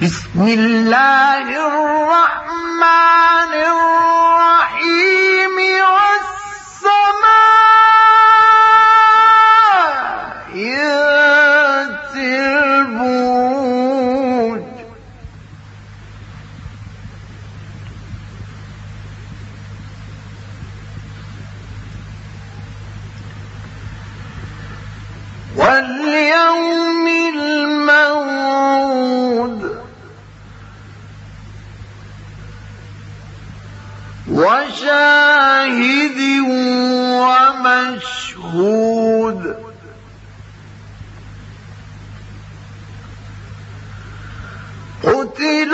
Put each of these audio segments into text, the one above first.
بسم الله الرحمن الرحيم والسماء ذات البروج. واليوم قتل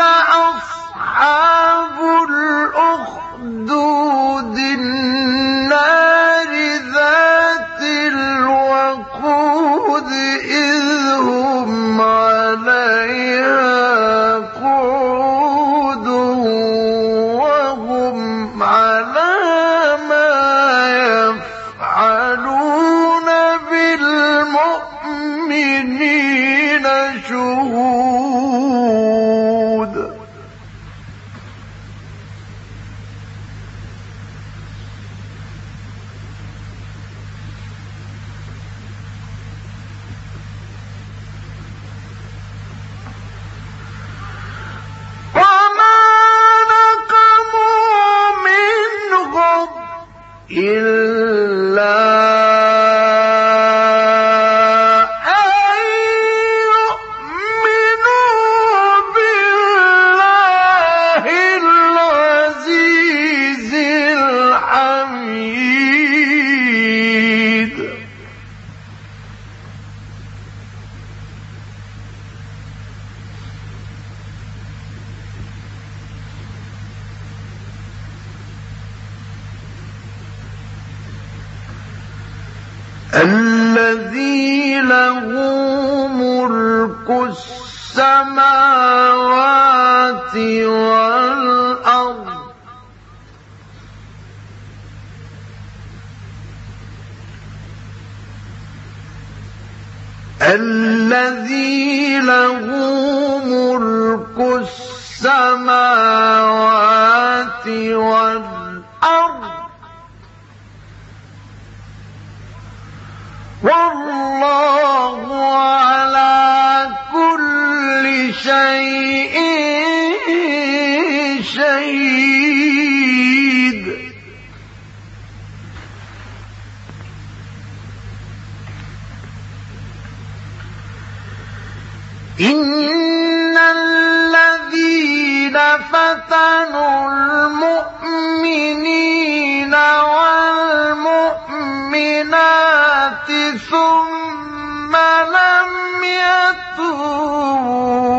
الذي له ملك السماوات والأرض. الذي له ملك السماوات والأرض. والله على كل شيء شهيد. إن الذين فتنوا المؤمنين والمؤمنات ثم لم يتوبوا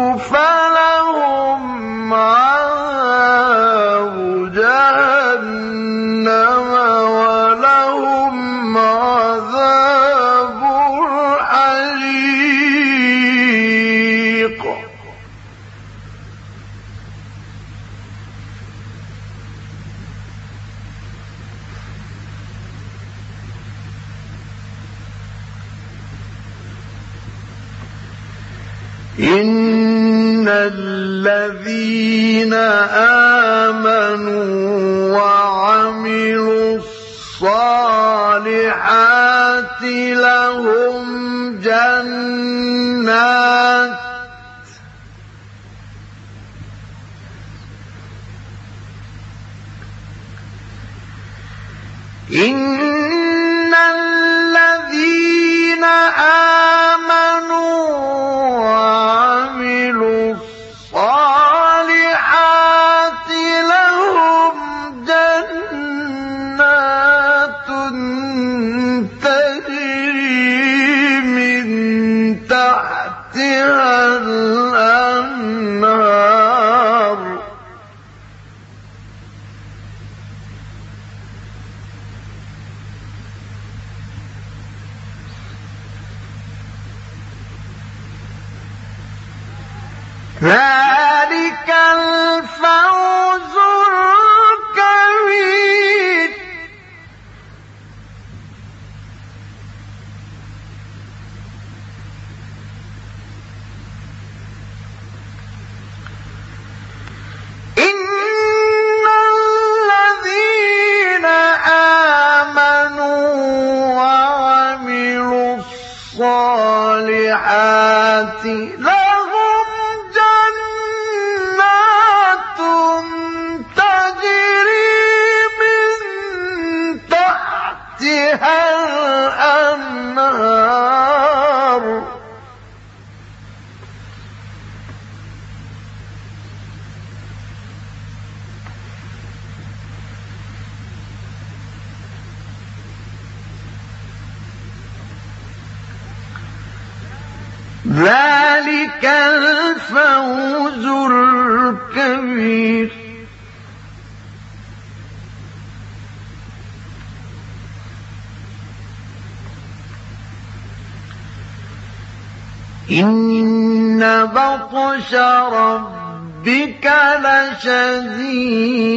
إن الذين آمنوا وعملوا الصالحات لهم جنات إن الذين آمنوا ذلك الفوز ذلك الفوز الكبير. إن بطش ربك لشديد.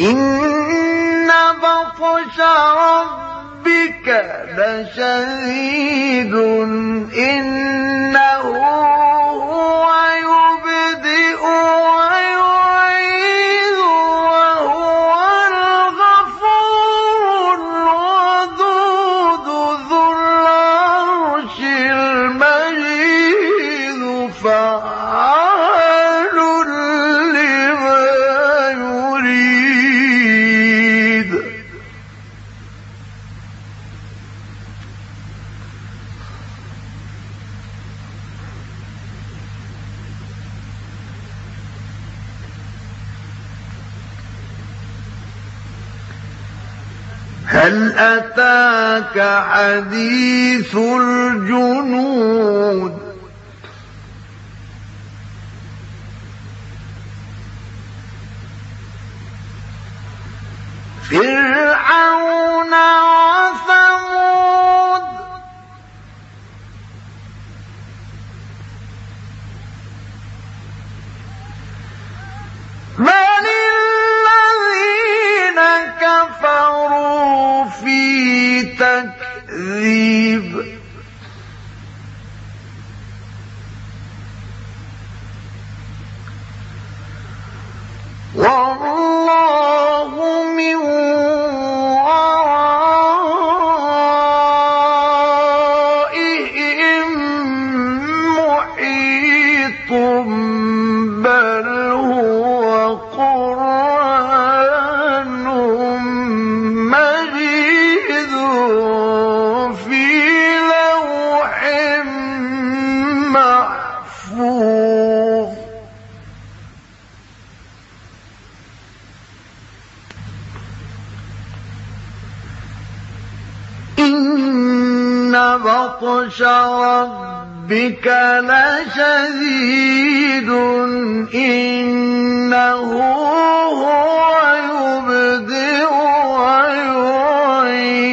إن بطش ربك لشديد إنه هل أتاك حديث الجنود؟ فرعون تكذيب إن بطش ربك لشديد إنه هو يبدئ ويعيد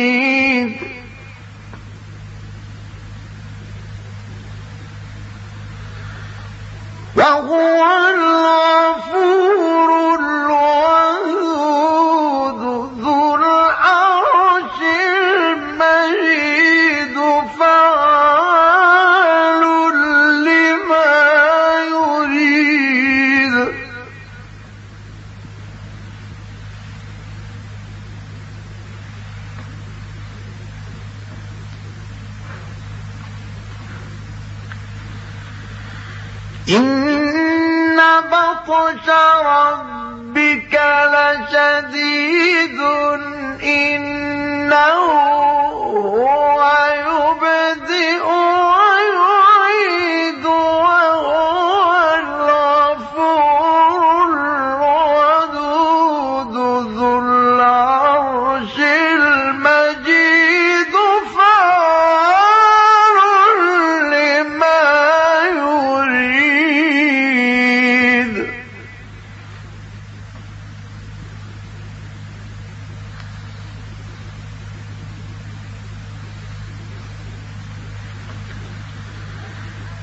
وهو الغفور إن بطش ربك لشديد إنه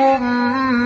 محيط